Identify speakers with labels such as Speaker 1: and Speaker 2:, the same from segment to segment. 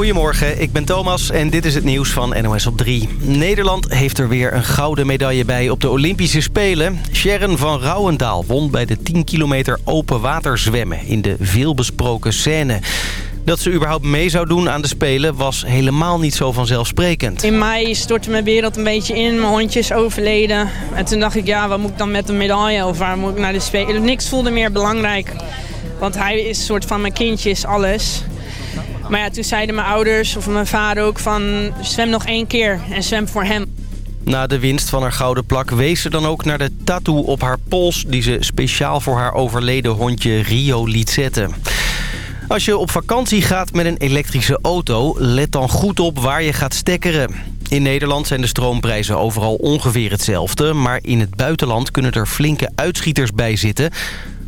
Speaker 1: Goedemorgen, ik ben Thomas en dit is het nieuws van NOS op 3. Nederland heeft er weer een gouden medaille bij op de Olympische Spelen. Sharon van Rouwendaal won bij de 10 kilometer open water zwemmen in de veelbesproken scène. Dat ze überhaupt mee zou doen aan de Spelen was helemaal niet zo vanzelfsprekend.
Speaker 2: In mei stortte mijn wereld een beetje in, mijn hondje is overleden. En toen dacht ik, ja, wat moet ik dan met een medaille of waar moet ik naar de Spelen? Niks voelde meer belangrijk, want hij is een soort van mijn kindje, is alles. Maar ja, toen zeiden mijn ouders of mijn vader ook van zwem nog één keer en zwem voor hem.
Speaker 1: Na de winst van haar gouden plak wees ze dan ook naar de tattoo op haar pols... die ze speciaal voor haar overleden hondje Rio liet zetten. Als je op vakantie gaat met een elektrische auto... let dan goed op waar je gaat stekkeren. In Nederland zijn de stroomprijzen overal ongeveer hetzelfde... maar in het buitenland kunnen er flinke uitschieters bij zitten...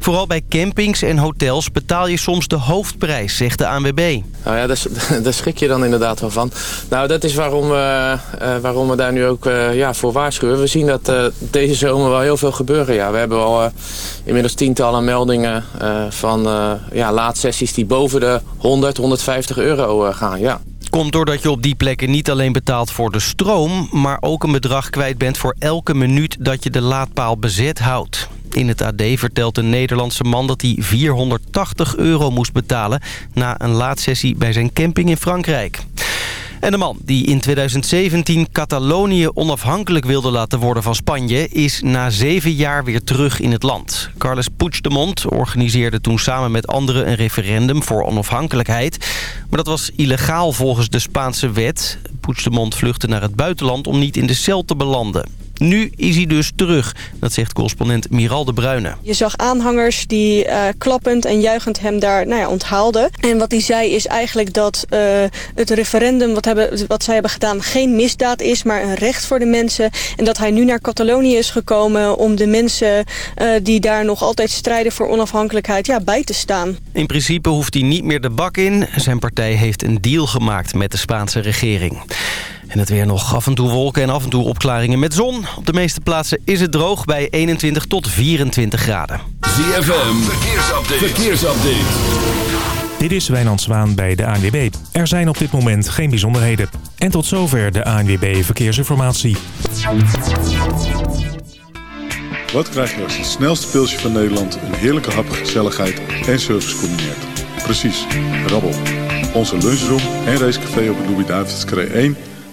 Speaker 1: Vooral bij campings en hotels betaal je soms de hoofdprijs, zegt de ANWB.
Speaker 3: Nou ja, daar, daar schrik je dan inderdaad wel van. Nou, dat is waarom we, uh, waarom we daar nu ook uh, ja, voor waarschuwen. We zien dat uh, deze zomer wel heel veel gebeuren. Ja, we hebben al inmiddels tientallen meldingen van ja, laadsessies die boven de 100, 150 euro gaan. Ja.
Speaker 1: Komt doordat je op die plekken niet alleen betaalt voor de stroom... maar ook een bedrag kwijt bent voor elke minuut dat je de laadpaal bezet houdt. In het AD vertelt een Nederlandse man dat hij 480 euro moest betalen... na een laadsessie bij zijn camping in Frankrijk. En de man die in 2017 Catalonië onafhankelijk wilde laten worden van Spanje... is na zeven jaar weer terug in het land. Carles Puigdemont organiseerde toen samen met anderen een referendum voor onafhankelijkheid. Maar dat was illegaal volgens de Spaanse wet. Puigdemont vluchtte naar het buitenland om niet in de cel te belanden. Nu is hij dus terug, dat zegt correspondent Miral de Bruyne.
Speaker 4: Je zag aanhangers die uh, klappend en juichend hem daar nou ja, onthaalden. En wat hij zei is eigenlijk dat uh, het referendum wat, hebben, wat zij hebben gedaan geen misdaad is, maar een recht voor de mensen. En dat hij nu naar Catalonië is gekomen om de mensen uh, die daar nog altijd strijden voor onafhankelijkheid ja, bij te staan.
Speaker 1: In principe hoeft hij niet meer de bak in. Zijn partij heeft een deal gemaakt met de Spaanse regering. En het weer nog af en toe wolken en af en toe opklaringen met zon. Op de meeste plaatsen is het droog bij 21 tot 24 graden.
Speaker 5: ZFM, verkeersupdate. verkeersupdate.
Speaker 6: Dit is Wijnand Zwaan bij de ANWB. Er zijn op dit moment geen bijzonderheden. En tot zover de ANWB Verkeersinformatie.
Speaker 7: Wat krijg je als het snelste pilsje van Nederland... een heerlijke hap, gezelligheid en service combineert? Precies, rabbel. Onze lunchroom en racecafé op de Louis-David's 1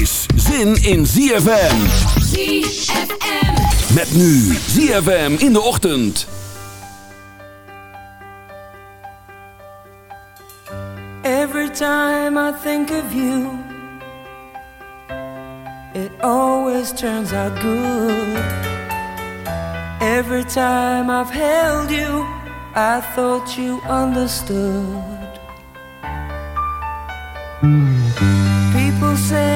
Speaker 5: Is zin in ZFM. ZFM. Met nu ZFM in de ochtend.
Speaker 8: Every time I think of you. It always turns out good. Every time I've held you. I thought you understood. People say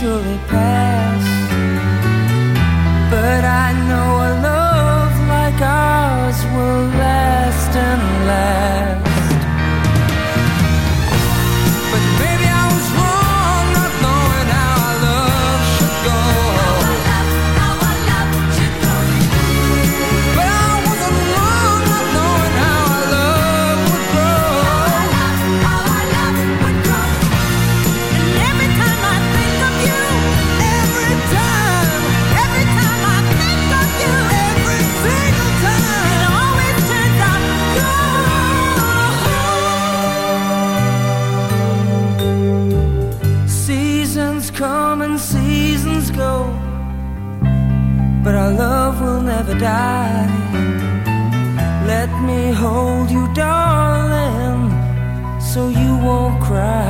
Speaker 8: surely pass. But I know a love like ours will last and last. Let me hold you, darling, so you won't cry.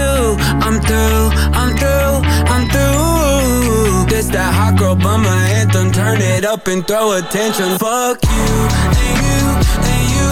Speaker 9: I'm through, I'm through, I'm through. This that hot girl bummer anthem. Turn it up and throw attention. Fuck you and you and you.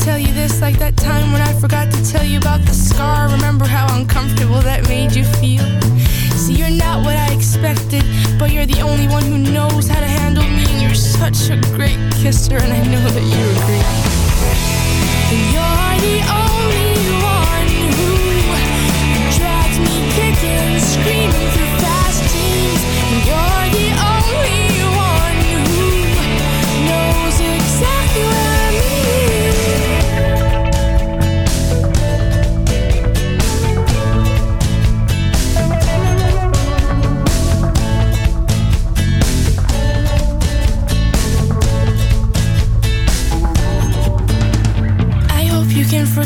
Speaker 10: tell you this, like that time when I forgot to tell you about the scar. Remember how uncomfortable that made you feel? See, you're not what I expected, but you're the only one who knows how to handle me, and you're such a great kisser, and I know that you agree. You're the only one who drags me kicking and screaming through fast dreams. You're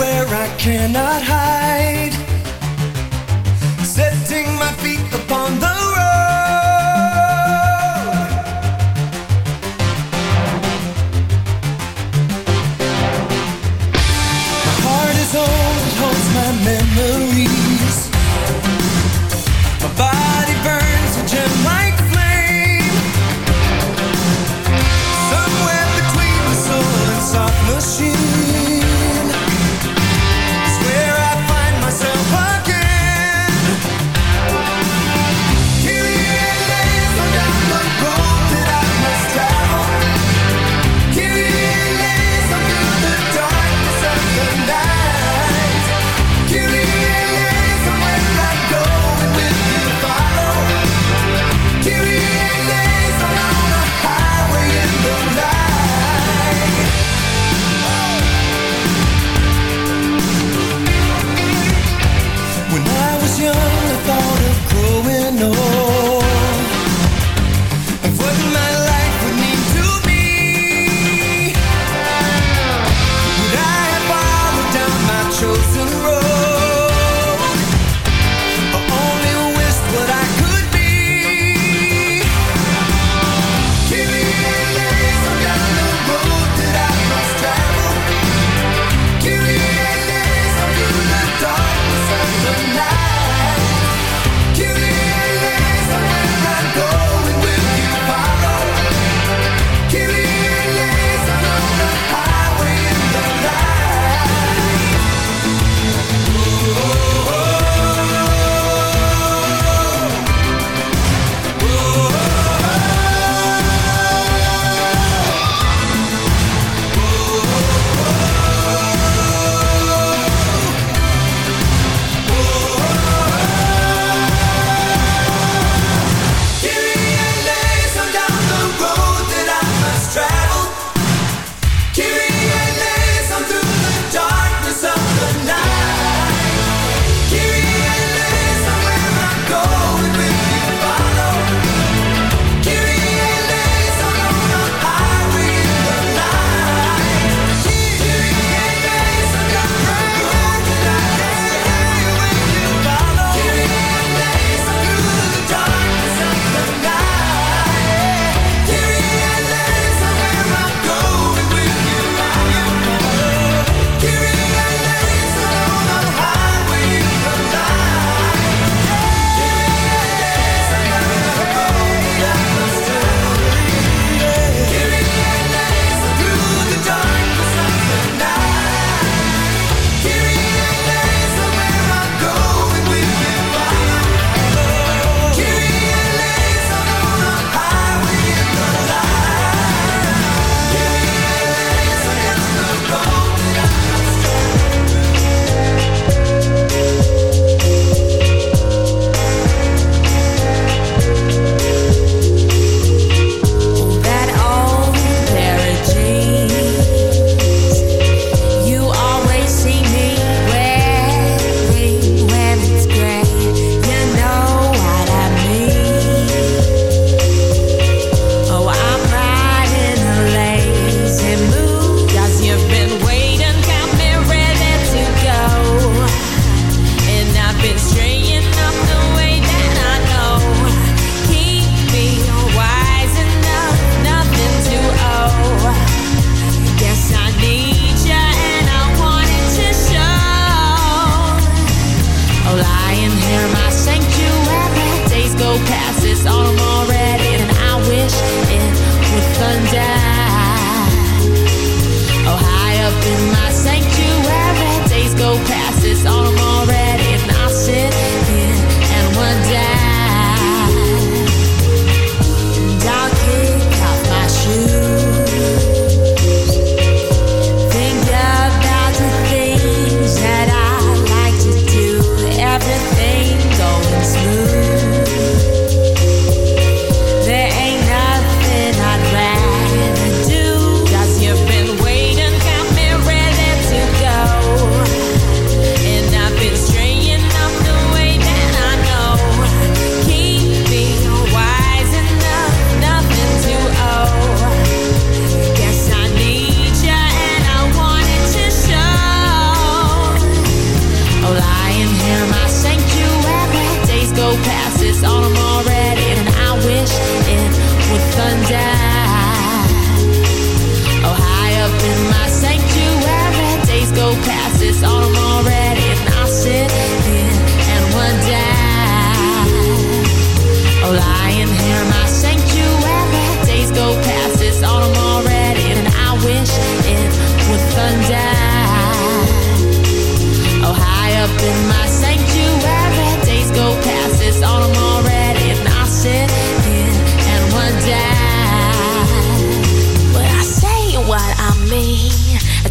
Speaker 11: where I cannot hide. Setting my feet upon the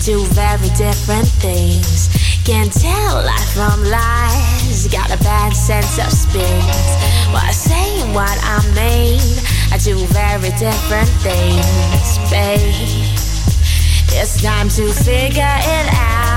Speaker 12: do very different things. Can't tell life from lies, got a bad sense of spins. While well, saying what I mean, I do very different things, babe. It's time to figure it out.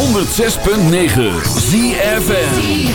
Speaker 5: 106.9 ZFN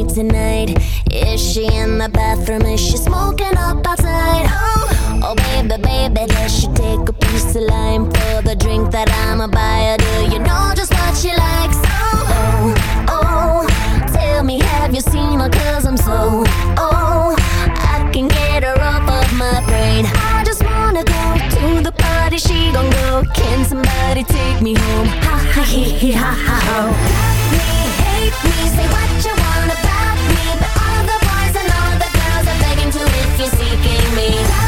Speaker 13: oh, tonight? Is she in the bathroom? Is she smoking up outside? Oh. Oh baby, baby, does she take a piece of lime for the drink that I'ma buy her? Do you know just what she likes? Oh, oh, tell me, have you seen her? Cause I'm so, oh, I can get her off of my brain. I just wanna go to the party, she gon' go. Can somebody take me home? Ha ha he he ha ha ho. Love me, hate me, say what you want about me. But all the boys and all the girls are begging to if you're seeking me.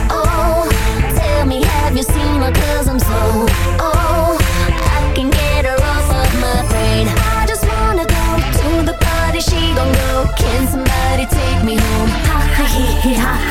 Speaker 13: Have you seen her? Cause I'm so old. I can get her off of my brain. I just wanna go to the party. She gon' go. Can somebody take me home? Ha ha hee hee ha.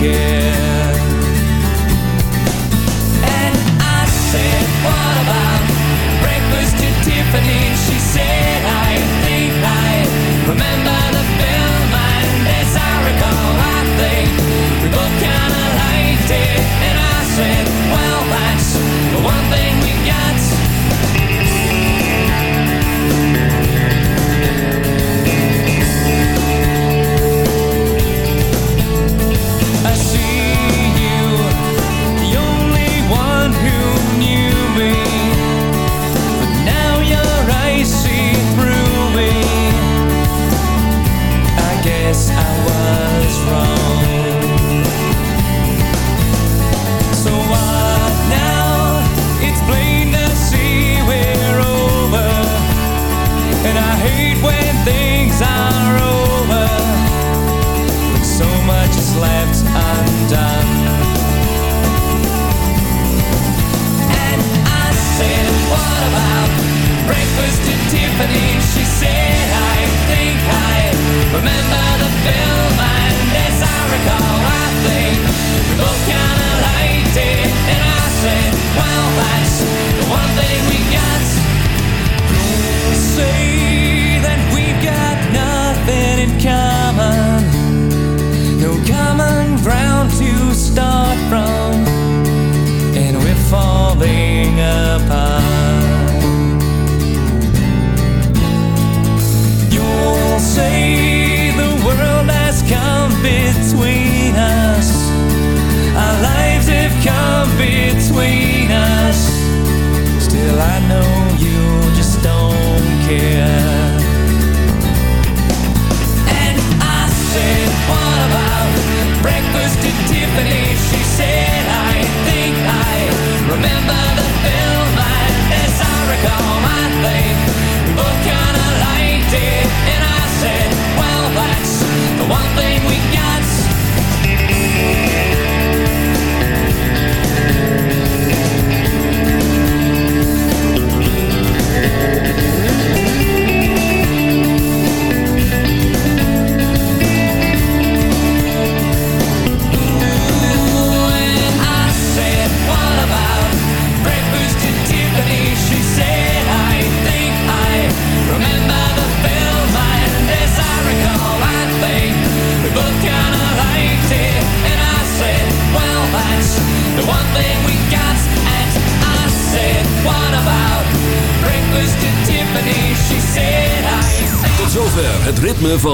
Speaker 8: Care. And I said, What about breakfast at Tiffany? She said, I think I remember the I recall, I think we both kinda liked it. And I said, Tiffany? She said, I think I remember the film, as I recall, I think. We both kinda liked